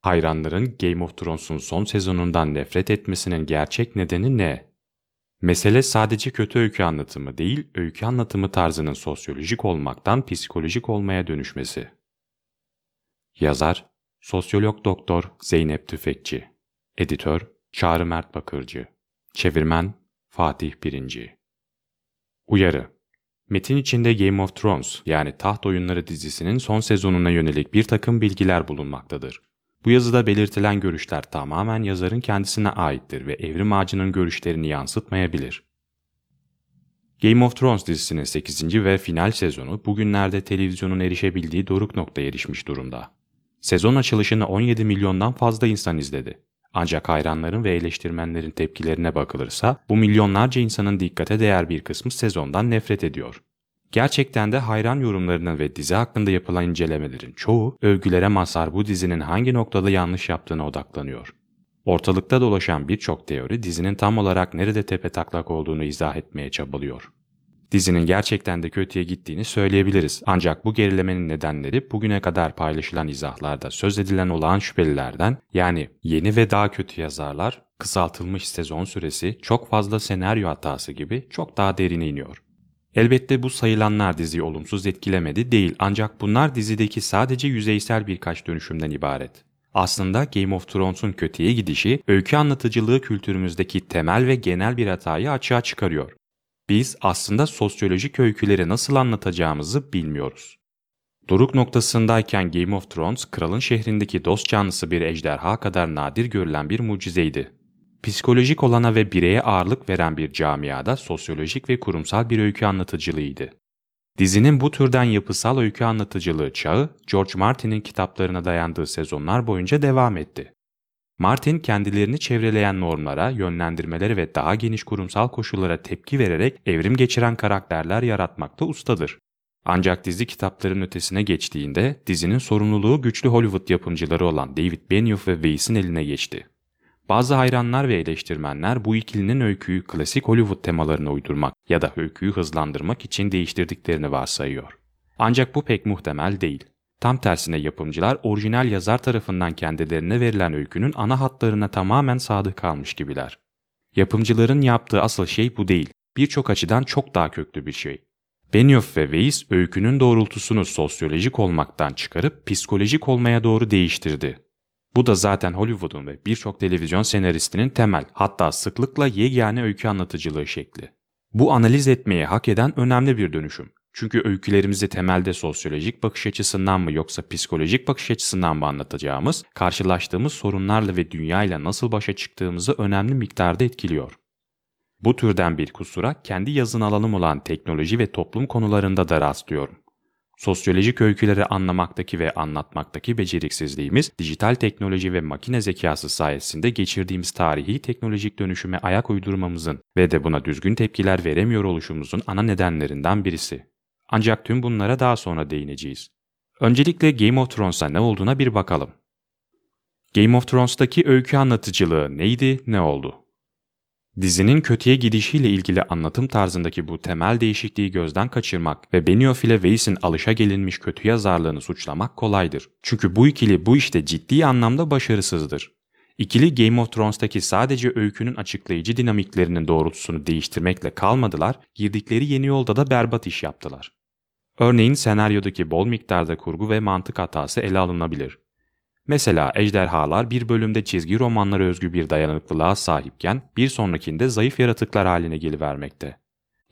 Hayranların Game of Thrones'un son sezonundan nefret etmesinin gerçek nedeni ne? Mesele sadece kötü öykü anlatımı değil, öykü anlatımı tarzının sosyolojik olmaktan psikolojik olmaya dönüşmesi. Yazar, sosyolog doktor Zeynep Tüfekçi, editör Çağrı Mert Bakırcı, çevirmen Fatih Birinci. Uyarı Metin içinde Game of Thrones yani Taht Oyunları dizisinin son sezonuna yönelik bir takım bilgiler bulunmaktadır. Bu yazıda belirtilen görüşler tamamen yazarın kendisine aittir ve Evrim Ağacı'nın görüşlerini yansıtmayabilir. Game of Thrones dizisinin 8. ve final sezonu bugünlerde televizyonun erişebildiği doruk noktaya erişmiş durumda. Sezon açılışını 17 milyondan fazla insan izledi. Ancak hayranların ve eleştirmenlerin tepkilerine bakılırsa bu milyonlarca insanın dikkate değer bir kısmı sezondan nefret ediyor. Gerçekten de hayran yorumlarının ve dizi hakkında yapılan incelemelerin çoğu övgülere mazhar bu dizinin hangi noktada yanlış yaptığına odaklanıyor. Ortalıkta dolaşan birçok teori dizinin tam olarak nerede tepe taklak olduğunu izah etmeye çabalıyor. Dizinin gerçekten de kötüye gittiğini söyleyebiliriz. Ancak bu gerilemenin nedenleri bugüne kadar paylaşılan izahlarda söz edilen olağan şüphelilerden yani yeni ve daha kötü yazarlar, kısaltılmış sezon süresi, çok fazla senaryo hatası gibi çok daha derine iniyor. Elbette bu sayılanlar diziyi olumsuz etkilemedi değil ancak bunlar dizideki sadece yüzeysel birkaç dönüşümden ibaret. Aslında Game of Thrones'un kötüye gidişi öykü anlatıcılığı kültürümüzdeki temel ve genel bir hatayı açığa çıkarıyor. Biz aslında sosyolojik öyküleri nasıl anlatacağımızı bilmiyoruz. Doruk noktasındayken Game of Thrones, kralın şehrindeki dost canlısı bir ejderha kadar nadir görülen bir mucizeydi. Psikolojik olana ve bireye ağırlık veren bir camiada sosyolojik ve kurumsal bir öykü anlatıcılığıydı. Dizinin bu türden yapısal öykü anlatıcılığı çağı, George Martin'in kitaplarına dayandığı sezonlar boyunca devam etti. Martin kendilerini çevreleyen normlara, yönlendirmelere ve daha geniş kurumsal koşullara tepki vererek evrim geçiren karakterler yaratmakta ustadır. Ancak dizi kitapların ötesine geçtiğinde dizinin sorumluluğu güçlü Hollywood yapımcıları olan David Benioff ve Weiss'in eline geçti. Bazı hayranlar ve eleştirmenler bu ikilinin öyküyü klasik Hollywood temalarına uydurmak ya da öyküyü hızlandırmak için değiştirdiklerini varsayıyor. Ancak bu pek muhtemel değil. Tam tersine yapımcılar orijinal yazar tarafından kendilerine verilen öykünün ana hatlarına tamamen sadık kalmış gibiler. Yapımcıların yaptığı asıl şey bu değil. Birçok açıdan çok daha köklü bir şey. Benioff ve Weiss öykünün doğrultusunu sosyolojik olmaktan çıkarıp psikolojik olmaya doğru değiştirdi. Bu da zaten Hollywood'un ve birçok televizyon senaristinin temel hatta sıklıkla yegane öykü anlatıcılığı şekli. Bu analiz etmeye hak eden önemli bir dönüşüm. Çünkü öykülerimizi temelde sosyolojik bakış açısından mı yoksa psikolojik bakış açısından mı anlatacağımız, karşılaştığımız sorunlarla ve dünyayla nasıl başa çıktığımızı önemli miktarda etkiliyor. Bu türden bir kusura kendi yazın alanım olan teknoloji ve toplum konularında da rastlıyorum. Sosyolojik öyküleri anlamaktaki ve anlatmaktaki beceriksizliğimiz, dijital teknoloji ve makine zekası sayesinde geçirdiğimiz tarihi teknolojik dönüşüme ayak uydurmamızın ve de buna düzgün tepkiler veremiyor oluşumuzun ana nedenlerinden birisi. Ancak tüm bunlara daha sonra değineceğiz. Öncelikle Game of Thrones'a ne olduğuna bir bakalım. Game of Thrones'taki öykü anlatıcılığı neydi, ne oldu? Dizinin kötüye gidişiyle ilgili anlatım tarzındaki bu temel değişikliği gözden kaçırmak ve Benioff ile Weiss'in alışa gelinmiş kötü yazarlığını suçlamak kolaydır. Çünkü bu ikili bu işte ciddi anlamda başarısızdır. İkili Game of Thrones'taki sadece öykünün açıklayıcı dinamiklerinin doğrultusunu değiştirmekle kalmadılar, girdikleri yeni yolda da berbat iş yaptılar. Örneğin senaryodaki bol miktarda kurgu ve mantık hatası ele alınabilir. Mesela ejderhalar bir bölümde çizgi romanlara özgü bir dayanıklılığa sahipken bir sonrakinde zayıf yaratıklar haline gelivermekte.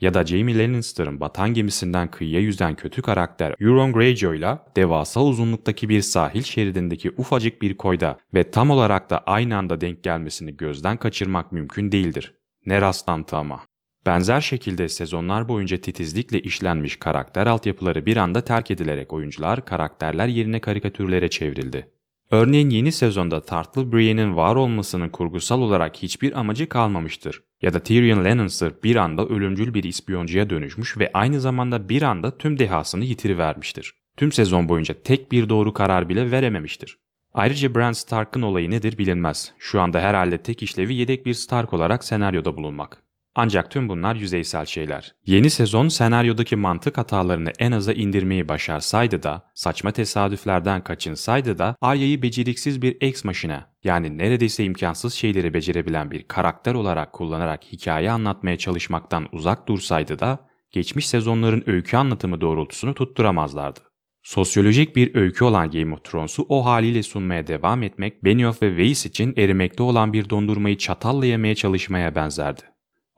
Ya da Jaime Lannister'ın batan gemisinden kıyıya yüzen kötü karakter Euron Greyjoy'la devasa uzunluktaki bir sahil şeridindeki ufacık bir koyda ve tam olarak da aynı anda denk gelmesini gözden kaçırmak mümkün değildir. Ne rastlantı ama. Benzer şekilde sezonlar boyunca titizlikle işlenmiş karakter altyapıları bir anda terk edilerek oyuncular karakterler yerine karikatürlere çevrildi. Örneğin yeni sezonda Tartlı Brienne'in var olmasının kurgusal olarak hiçbir amacı kalmamıştır. Ya da Tyrion Lannister bir anda ölümcül bir ispiyoncuya dönüşmüş ve aynı zamanda bir anda tüm dehasını yitirivermiştir. Tüm sezon boyunca tek bir doğru karar bile verememiştir. Ayrıca Bran Stark'ın olayı nedir bilinmez. Şu anda herhalde tek işlevi yedek bir Stark olarak senaryoda bulunmak. Ancak tüm bunlar yüzeysel şeyler. Yeni sezon senaryodaki mantık hatalarını en aza indirmeyi başarsaydı da, saçma tesadüflerden kaçınsaydı da Arya'yı beceriksiz bir ex maşine yani neredeyse imkansız şeyleri becerebilen bir karakter olarak kullanarak hikaye anlatmaya çalışmaktan uzak dursaydı da geçmiş sezonların öykü anlatımı doğrultusunu tutturamazlardı. Sosyolojik bir öykü olan Game of Thrones'u o haliyle sunmaya devam etmek Benioff ve Weiss için erimekte olan bir dondurmayı çatalla yemeye çalışmaya benzerdi.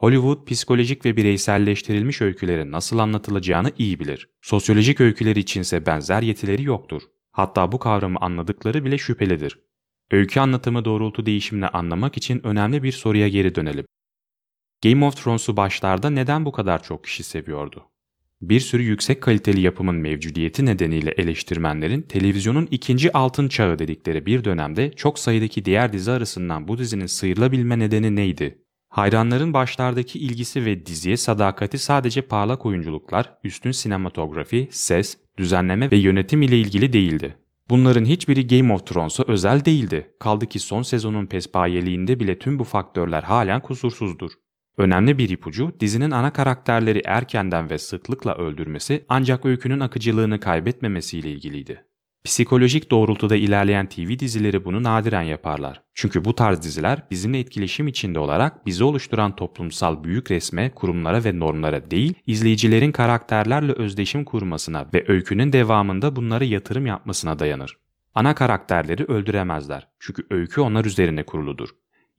Hollywood psikolojik ve bireyselleştirilmiş öykülerin nasıl anlatılacağını iyi bilir. Sosyolojik öyküler içinse benzer yetileri yoktur. Hatta bu kavramı anladıkları bile şüphelidir. Öykü anlatımı doğrultu değişimini anlamak için önemli bir soruya geri dönelim. Game of Thrones'u başlarda neden bu kadar çok kişi seviyordu? Bir sürü yüksek kaliteli yapımın mevcudiyeti nedeniyle eleştirmenlerin televizyonun ikinci altın çağı dedikleri bir dönemde çok sayıdaki diğer dizi arasından bu dizinin sıyrılabilme nedeni neydi? Hayranların başlardaki ilgisi ve diziye sadakati sadece parlak oyunculuklar, üstün sinematografi, ses, düzenleme ve yönetim ile ilgili değildi. Bunların hiçbiri Game of Thrones'a özel değildi. Kaldı ki son sezonun pespayeliğinde bile tüm bu faktörler halen kusursuzdur. Önemli bir ipucu dizinin ana karakterleri erkenden ve sıklıkla öldürmesi ancak öykünün akıcılığını kaybetmemesiyle ilgiliydi. Psikolojik doğrultuda ilerleyen TV dizileri bunu nadiren yaparlar. Çünkü bu tarz diziler bizimle etkileşim içinde olarak bizi oluşturan toplumsal büyük resme, kurumlara ve normlara değil, izleyicilerin karakterlerle özdeşim kurmasına ve öykünün devamında bunlara yatırım yapmasına dayanır. Ana karakterleri öldüremezler. Çünkü öykü onlar üzerine kuruludur.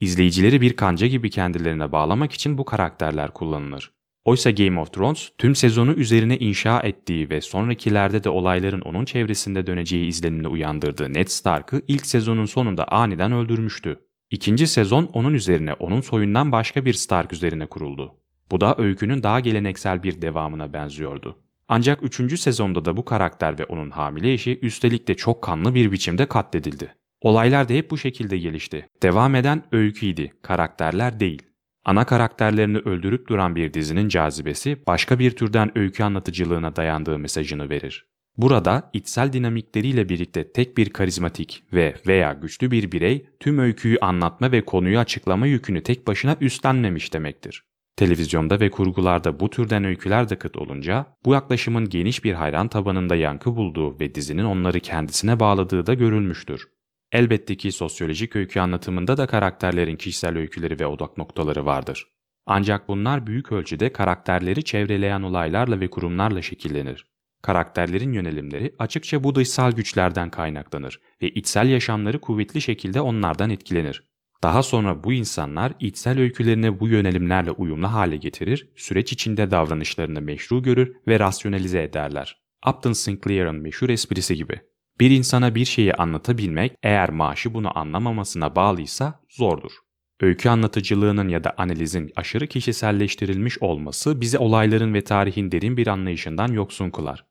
İzleyicileri bir kanca gibi kendilerine bağlamak için bu karakterler kullanılır. Oysa Game of Thrones tüm sezonu üzerine inşa ettiği ve sonrakilerde de olayların onun çevresinde döneceği izlenimini uyandırdığı Ned Stark'ı ilk sezonun sonunda aniden öldürmüştü. İkinci sezon onun üzerine onun soyundan başka bir Stark üzerine kuruldu. Bu da öykünün daha geleneksel bir devamına benziyordu. Ancak üçüncü sezonda da bu karakter ve onun hamile eşi üstelik de çok kanlı bir biçimde katledildi. Olaylar da hep bu şekilde gelişti. Devam eden öyküydi, karakterler değil. Ana karakterlerini öldürüp duran bir dizinin cazibesi başka bir türden öykü anlatıcılığına dayandığı mesajını verir. Burada içsel dinamikleriyle birlikte tek bir karizmatik ve veya güçlü bir birey tüm öyküyü anlatma ve konuyu açıklama yükünü tek başına üstlenmemiş demektir. Televizyonda ve kurgularda bu türden öyküler de kıt olunca bu yaklaşımın geniş bir hayran tabanında yankı bulduğu ve dizinin onları kendisine bağladığı da görülmüştür. Elbette ki sosyolojik öykü anlatımında da karakterlerin kişisel öyküleri ve odak noktaları vardır. Ancak bunlar büyük ölçüde karakterleri çevreleyen olaylarla ve kurumlarla şekillenir. Karakterlerin yönelimleri açıkça bu dışsal güçlerden kaynaklanır ve içsel yaşamları kuvvetli şekilde onlardan etkilenir. Daha sonra bu insanlar içsel öykülerini bu yönelimlerle uyumlu hale getirir, süreç içinde davranışlarını meşru görür ve rasyonalize ederler. Upton Sinclair'ın meşhur esprisi gibi. Bir insana bir şeyi anlatabilmek eğer maaşı bunu anlamamasına bağlıysa zordur. Öykü anlatıcılığının ya da analizin aşırı kişiselleştirilmiş olması bizi olayların ve tarihin derin bir anlayışından yoksun kılar.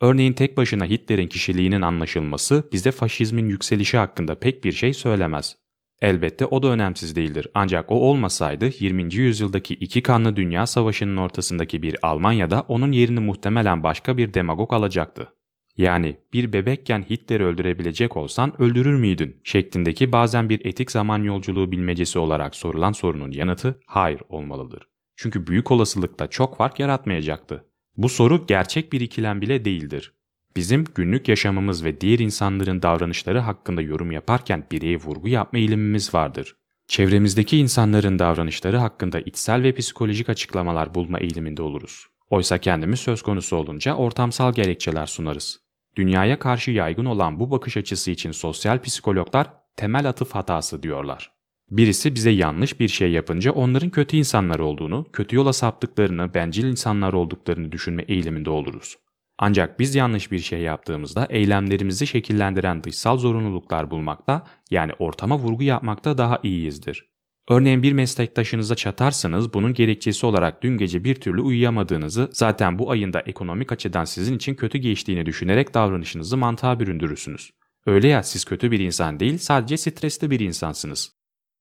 Örneğin tek başına Hitler'in kişiliğinin anlaşılması bize faşizmin yükselişi hakkında pek bir şey söylemez. Elbette o da önemsiz değildir ancak o olmasaydı 20. yüzyıldaki iki kanlı dünya savaşının ortasındaki bir Almanya'da onun yerini muhtemelen başka bir demagog alacaktı. Yani bir bebekken Hitler'i öldürebilecek olsan öldürür müydün? şeklindeki bazen bir etik zaman yolculuğu bilmecesi olarak sorulan sorunun yanıtı hayır olmalıdır. Çünkü büyük olasılıkla çok fark yaratmayacaktı. Bu soru gerçek bir ikilem bile değildir. Bizim günlük yaşamımız ve diğer insanların davranışları hakkında yorum yaparken bireye vurgu yapma eğilimimiz vardır. Çevremizdeki insanların davranışları hakkında içsel ve psikolojik açıklamalar bulma eğiliminde oluruz. Oysa kendimiz söz konusu olunca ortamsal gerekçeler sunarız. Dünyaya karşı yaygın olan bu bakış açısı için sosyal psikologlar temel atıf hatası diyorlar. Birisi bize yanlış bir şey yapınca onların kötü insanlar olduğunu, kötü yola saptıklarını, bencil insanlar olduklarını düşünme eğiliminde oluruz. Ancak biz yanlış bir şey yaptığımızda eylemlerimizi şekillendiren dışsal zorunluluklar bulmakta, yani ortama vurgu yapmakta daha iyiyizdir. Örneğin bir meslektaşınıza çatarsanız bunun gerekçesi olarak dün gece bir türlü uyuyamadığınızı, zaten bu ayında ekonomik açıdan sizin için kötü geçtiğini düşünerek davranışınızı mantığa büründürürsünüz. Öyle ya siz kötü bir insan değil sadece stresli bir insansınız.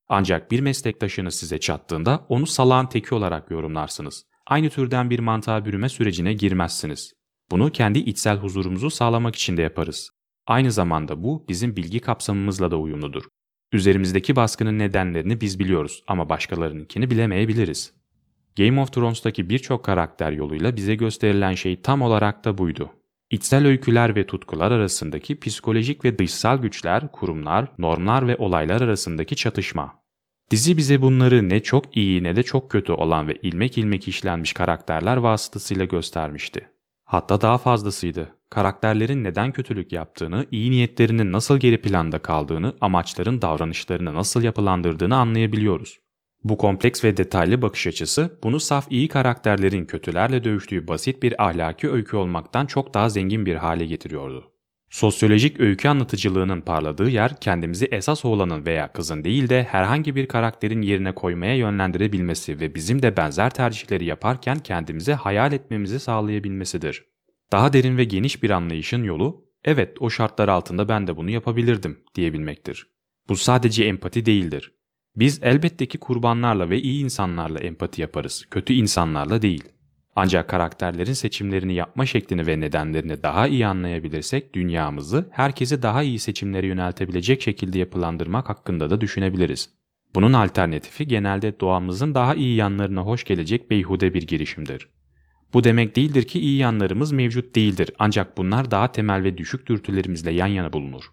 Ancak bir meslektaşınız size çattığında onu salağın teki olarak yorumlarsınız. Aynı türden bir mantığa bürüme sürecine girmezsiniz. Bunu kendi içsel huzurumuzu sağlamak için de yaparız. Aynı zamanda bu bizim bilgi kapsamımızla da uyumludur. Üzerimizdeki baskının nedenlerini biz biliyoruz ama başkalarınınkini bilemeyebiliriz. Game of Thrones'taki birçok karakter yoluyla bize gösterilen şey tam olarak da buydu. İçsel öyküler ve tutkular arasındaki psikolojik ve dışsal güçler, kurumlar, normlar ve olaylar arasındaki çatışma. Dizi bize bunları ne çok iyi ne de çok kötü olan ve ilmek ilmek işlenmiş karakterler vasıtasıyla göstermişti. Hatta daha fazlasıydı. Karakterlerin neden kötülük yaptığını, iyi niyetlerinin nasıl geri planda kaldığını, amaçların davranışlarını nasıl yapılandırdığını anlayabiliyoruz. Bu kompleks ve detaylı bakış açısı bunu saf iyi karakterlerin kötülerle dövüştüğü basit bir ahlaki öykü olmaktan çok daha zengin bir hale getiriyordu. Sosyolojik öykü anlatıcılığının parladığı yer kendimizi esas oğlanın veya kızın değil de herhangi bir karakterin yerine koymaya yönlendirebilmesi ve bizim de benzer tercihleri yaparken kendimizi hayal etmemizi sağlayabilmesidir. Daha derin ve geniş bir anlayışın yolu, evet o şartlar altında ben de bunu yapabilirdim diyebilmektir. Bu sadece empati değildir. Biz elbette ki kurbanlarla ve iyi insanlarla empati yaparız, kötü insanlarla değil. Ancak karakterlerin seçimlerini yapma şeklini ve nedenlerini daha iyi anlayabilirsek dünyamızı herkesi daha iyi seçimlere yöneltebilecek şekilde yapılandırmak hakkında da düşünebiliriz. Bunun alternatifi genelde doğamızın daha iyi yanlarına hoş gelecek beyhude bir girişimdir. Bu demek değildir ki iyi yanlarımız mevcut değildir ancak bunlar daha temel ve düşük dürtülerimizle yan yana bulunur.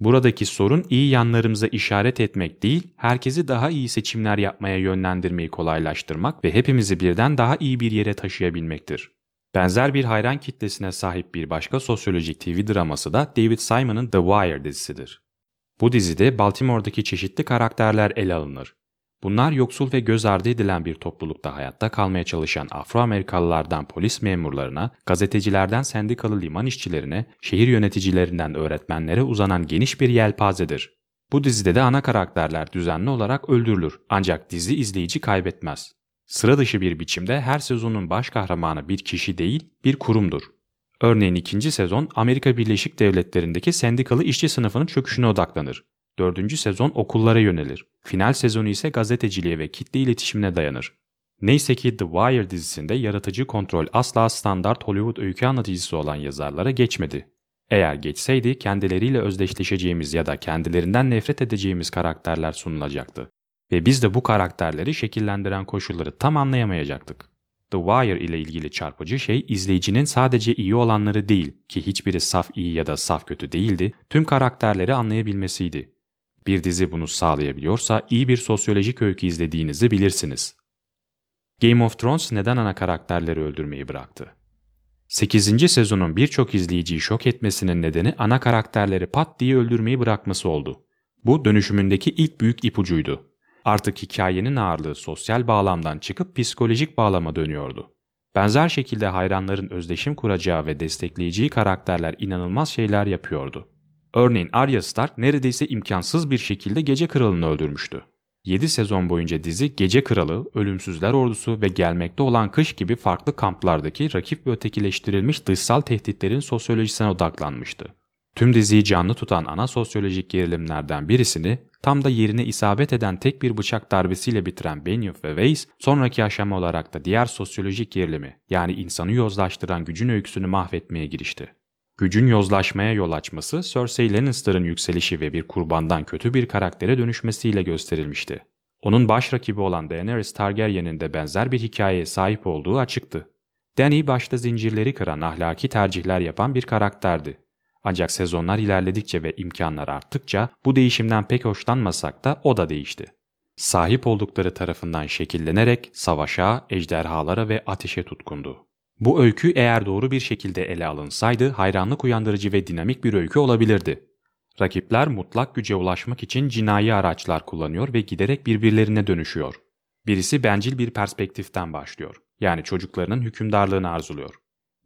Buradaki sorun iyi yanlarımıza işaret etmek değil, herkesi daha iyi seçimler yapmaya yönlendirmeyi kolaylaştırmak ve hepimizi birden daha iyi bir yere taşıyabilmektir. Benzer bir hayran kitlesine sahip bir başka sosyolojik TV draması da David Simon'ın The Wire dizisidir. Bu dizide Baltimore'daki çeşitli karakterler ele alınır. Bunlar yoksul ve göz ardı edilen bir toplulukta hayatta kalmaya çalışan Afro-Amerikalılardan polis memurlarına, gazetecilerden sendikalı liman işçilerine, şehir yöneticilerinden öğretmenlere uzanan geniş bir yelpazedir. Bu dizide de ana karakterler düzenli olarak öldürülür ancak dizi izleyici kaybetmez. Sıra dışı bir biçimde her sezonun baş kahramanı bir kişi değil, bir kurumdur. Örneğin ikinci sezon Amerika Birleşik Devletleri'ndeki sendikalı işçi sınıfının çöküşüne odaklanır. Dördüncü sezon okullara yönelir. Final sezonu ise gazeteciliğe ve kitle iletişimine dayanır. Neyse ki The Wire dizisinde yaratıcı kontrol asla standart Hollywood öykü anlatıcısı olan yazarlara geçmedi. Eğer geçseydi kendileriyle özdeşleşeceğimiz ya da kendilerinden nefret edeceğimiz karakterler sunulacaktı. Ve biz de bu karakterleri şekillendiren koşulları tam anlayamayacaktık. The Wire ile ilgili çarpıcı şey izleyicinin sadece iyi olanları değil ki hiçbiri saf iyi ya da saf kötü değildi, tüm karakterleri anlayabilmesiydi. Bir dizi bunu sağlayabiliyorsa iyi bir sosyolojik öykü izlediğinizi bilirsiniz. Game of Thrones neden ana karakterleri öldürmeyi bıraktı? 8. sezonun birçok izleyiciyi şok etmesinin nedeni ana karakterleri pat diye öldürmeyi bırakması oldu. Bu dönüşümündeki ilk büyük ipucuydu. Artık hikayenin ağırlığı sosyal bağlamdan çıkıp psikolojik bağlama dönüyordu. Benzer şekilde hayranların özdeşim kuracağı ve destekleyeceği karakterler inanılmaz şeyler yapıyordu. Örneğin Arya Stark neredeyse imkansız bir şekilde Gece Kralı'nı öldürmüştü. 7 sezon boyunca dizi Gece Kralı, Ölümsüzler Ordusu ve gelmekte olan kış gibi farklı kamplardaki rakip ve ötekileştirilmiş dışsal tehditlerin sosyolojisine odaklanmıştı. Tüm diziyi canlı tutan ana sosyolojik gerilimlerden birisini tam da yerine isabet eden tek bir bıçak darbesiyle bitiren Benioff ve Weiss, sonraki aşama olarak da diğer sosyolojik gerilimi yani insanı yozlaştıran gücün öyküsünü mahvetmeye girişti. Gücün yozlaşmaya yol açması Cersei Lannister'ın yükselişi ve bir kurbandan kötü bir karaktere dönüşmesiyle gösterilmişti. Onun baş rakibi olan Daenerys Targaryen'in de benzer bir hikayeye sahip olduğu açıktı. Dany başta zincirleri kıran ahlaki tercihler yapan bir karakterdi. Ancak sezonlar ilerledikçe ve imkanlar arttıkça bu değişimden pek hoşlanmasak da o da değişti. Sahip oldukları tarafından şekillenerek savaşa, ejderhalara ve ateşe tutkundu. Bu öykü eğer doğru bir şekilde ele alınsaydı hayranlık uyandırıcı ve dinamik bir öykü olabilirdi. Rakipler mutlak güce ulaşmak için cinayi araçlar kullanıyor ve giderek birbirlerine dönüşüyor. Birisi bencil bir perspektiften başlıyor. Yani çocuklarının hükümdarlığını arzuluyor.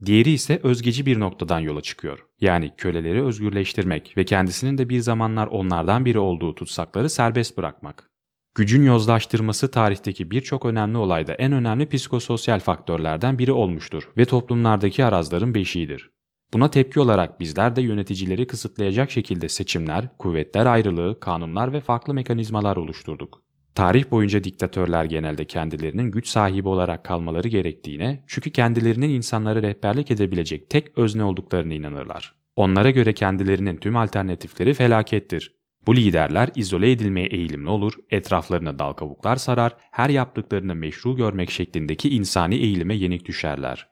Diğeri ise özgeci bir noktadan yola çıkıyor. Yani köleleri özgürleştirmek ve kendisinin de bir zamanlar onlardan biri olduğu tutsakları serbest bırakmak. Gücün yozlaştırması tarihteki birçok önemli olayda en önemli psikososyal faktörlerden biri olmuştur ve toplumlardaki arazların beşiğidir. Buna tepki olarak bizler de yöneticileri kısıtlayacak şekilde seçimler, kuvvetler ayrılığı, kanunlar ve farklı mekanizmalar oluşturduk. Tarih boyunca diktatörler genelde kendilerinin güç sahibi olarak kalmaları gerektiğine, çünkü kendilerinin insanları rehberlik edebilecek tek özne olduklarını inanırlar. Onlara göre kendilerinin tüm alternatifleri felakettir Bu liderler izole edilmeye eğilimli olur, etraflarına dal kavuklar sarar, her yaptıklarını meşru görmek şeklindeki insani eğilime yenik düşerler.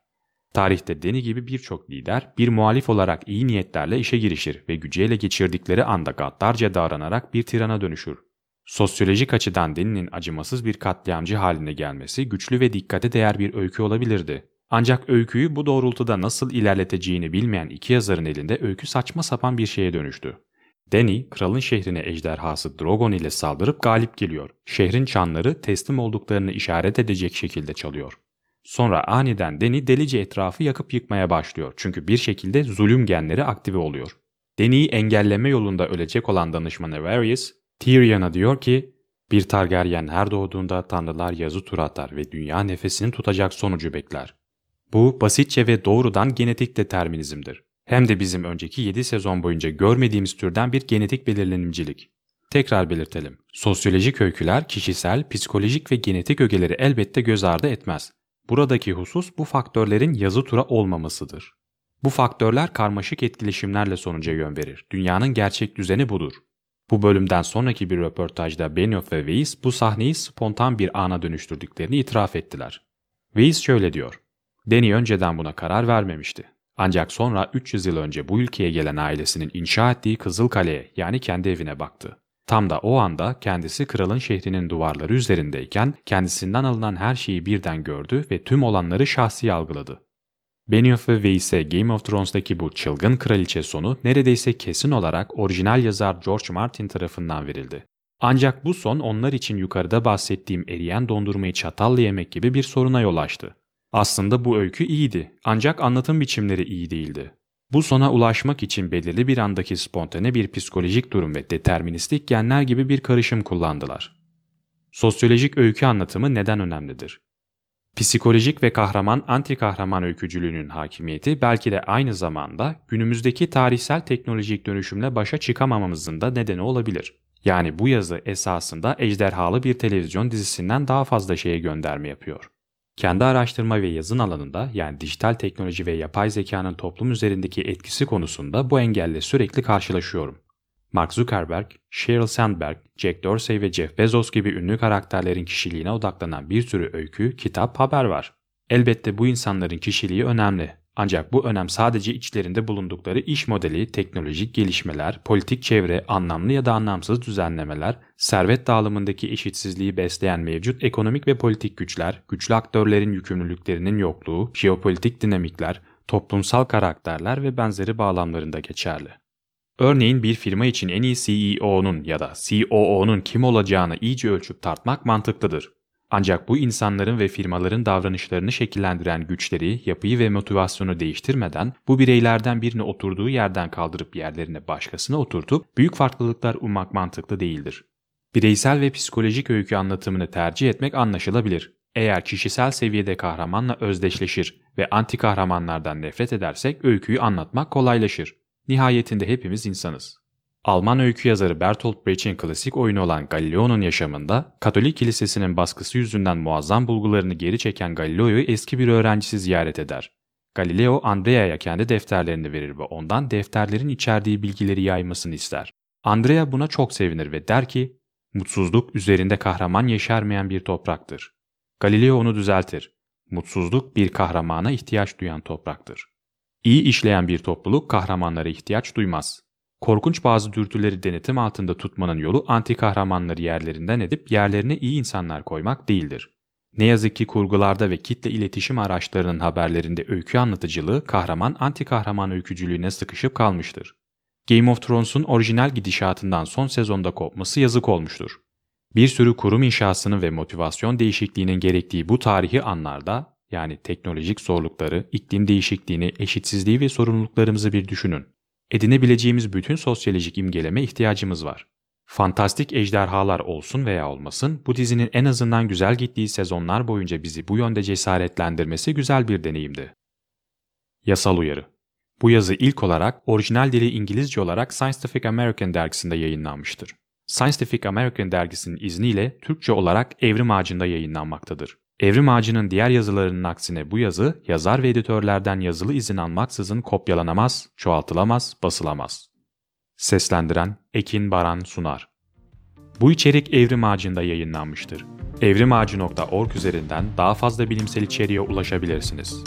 Tarihte Deni gibi birçok lider bir muhalif olarak iyi niyetlerle işe girişir ve gücü ele geçirdikleri anda gaddarca davranarak bir tirana dönüşür. Sosyolojik açıdan Deni'nin acımasız bir katliamcı haline gelmesi güçlü ve dikkate değer bir öykü olabilirdi. Ancak öyküyü bu doğrultuda nasıl ilerleteceğini bilmeyen iki yazarın elinde öykü saçma sapan bir şeye dönüştü. Dany, kralın şehrine ejderhası Drogon ile saldırıp galip geliyor. Şehrin çanları teslim olduklarını işaret edecek şekilde çalıyor. Sonra aniden Dany delice etrafı yakıp yıkmaya başlıyor çünkü bir şekilde zulüm genleri aktive oluyor. Dany'yi engelleme yolunda ölecek olan danışmanı Varys, Tyrion'a diyor ki, bir Targaryen her doğduğunda tanrılar yazı tur atar ve dünya nefesini tutacak sonucu bekler. Bu basitçe ve doğrudan genetik determinizmdir. Hem de bizim önceki 7 sezon boyunca görmediğimiz türden bir genetik belirlenimcilik. Tekrar belirtelim. Sosyolojik öyküler kişisel, psikolojik ve genetik ögeleri elbette göz ardı etmez. Buradaki husus bu faktörlerin yazı tura olmamasıdır. Bu faktörler karmaşık etkileşimlerle sonuca yön verir. Dünyanın gerçek düzeni budur. Bu bölümden sonraki bir röportajda Benioff ve Weiss bu sahneyi spontan bir ana dönüştürdüklerini itiraf ettiler. Weiss şöyle diyor. Danny önceden buna karar vermemişti. Ancak sonra 300 yıl önce bu ülkeye gelen ailesinin inşa ettiği Kızıl Kale'ye yani kendi evine baktı. Tam da o anda kendisi kralın şehrinin duvarları üzerindeyken kendisinden alınan her şeyi birden gördü ve tüm olanları şahsi algıladı. Benioff ve Weiss'e Game of Thrones'taki bu çılgın kraliçe sonu neredeyse kesin olarak orijinal yazar George Martin tarafından verildi. Ancak bu son onlar için yukarıda bahsettiğim eriyen dondurmayı çatalla yemek gibi bir soruna yol açtı. Aslında bu öykü iyiydi ancak anlatım biçimleri iyi değildi. Bu sona ulaşmak için belirli bir andaki spontane bir psikolojik durum ve deterministik genler gibi bir karışım kullandılar. Sosyolojik öykü anlatımı neden önemlidir? Psikolojik ve kahraman anti kahraman öykücülüğünün hakimiyeti belki de aynı zamanda günümüzdeki tarihsel teknolojik dönüşümle başa çıkamamamızın da nedeni olabilir. Yani bu yazı esasında ejderhalı bir televizyon dizisinden daha fazla şeye gönderme yapıyor. Kendi araştırma ve yazın alanında yani dijital teknoloji ve yapay zekanın toplum üzerindeki etkisi konusunda bu engelle sürekli karşılaşıyorum. Mark Zuckerberg, Sheryl Sandberg, Jack Dorsey ve Jeff Bezos gibi ünlü karakterlerin kişiliğine odaklanan bir sürü öykü, kitap, haber var. Elbette bu insanların kişiliği önemli. Ancak bu önem sadece içlerinde bulundukları iş modeli, teknolojik gelişmeler, politik çevre, anlamlı ya da anlamsız düzenlemeler, servet dağılımındaki eşitsizliği besleyen mevcut ekonomik ve politik güçler, güçlü aktörlerin yükümlülüklerinin yokluğu, jeopolitik dinamikler, toplumsal karakterler ve benzeri bağlamlarında geçerli. Örneğin bir firma için en iyi CEO'nun ya da COO'nun kim olacağını iyice ölçüp tartmak mantıklıdır. Ancak bu insanların ve firmaların davranışlarını şekillendiren güçleri, yapıyı ve motivasyonu değiştirmeden bu bireylerden birini oturduğu yerden kaldırıp yerlerine başkasını oturtup büyük farklılıklar ummak mantıklı değildir. Bireysel ve psikolojik öykü anlatımını tercih etmek anlaşılabilir. Eğer kişisel seviyede kahramanla özdeşleşir ve anti kahramanlardan nefret edersek öyküyü anlatmak kolaylaşır. Nihayetinde hepimiz insanız. Alman öykü yazarı Bertolt Brecht'in klasik oyunu olan Galileo'nun yaşamında, Katolik kilisesinin baskısı yüzünden muazzam bulgularını geri çeken Galileo'yu eski bir öğrencisi ziyaret eder. Galileo, Andrea'ya kendi defterlerini verir ve ondan defterlerin içerdiği bilgileri yaymasını ister. Andrea buna çok sevinir ve der ki, mutsuzluk üzerinde kahraman yeşermeyen bir topraktır. Galileo onu düzeltir. Mutsuzluk bir kahramana ihtiyaç duyan topraktır. İyi işleyen bir topluluk kahramanlara ihtiyaç duymaz. Korkunç bazı dürtüleri denetim altında tutmanın yolu anti kahramanları yerlerinden edip yerlerine iyi insanlar koymak değildir. Ne yazık ki kurgularda ve kitle iletişim araçlarının haberlerinde öykü anlatıcılığı kahraman anti kahraman öykücülüğüne sıkışıp kalmıştır. Game of Thrones'un orijinal gidişatından son sezonda kopması yazık olmuştur. Bir sürü kurum inşasının ve motivasyon değişikliğinin gerektiği bu tarihi anlarda yani teknolojik zorlukları, iklim değişikliğini, eşitsizliği ve sorumluluklarımızı bir düşünün. Edinebileceğimiz bütün sosyolojik imgeleme ihtiyacımız var. Fantastik ejderhalar olsun veya olmasın, bu dizinin en azından güzel gittiği sezonlar boyunca bizi bu yönde cesaretlendirmesi güzel bir deneyimdi. Yasal uyarı Bu yazı ilk olarak orijinal dili İngilizce olarak Scientific American dergisinde yayınlanmıştır. Scientific American dergisinin izniyle Türkçe olarak Evrim Ağacı'nda yayınlanmaktadır. Evrim Ağacı'nın diğer yazılarının aksine bu yazı, yazar ve editörlerden yazılı izin almaksızın kopyalanamaz, çoğaltılamaz, basılamaz. Seslendiren Ekin Baran Sunar Bu içerik Evrim Ağacı'nda yayınlanmıştır. evrimağacı.org üzerinden daha fazla bilimsel içeriğe ulaşabilirsiniz.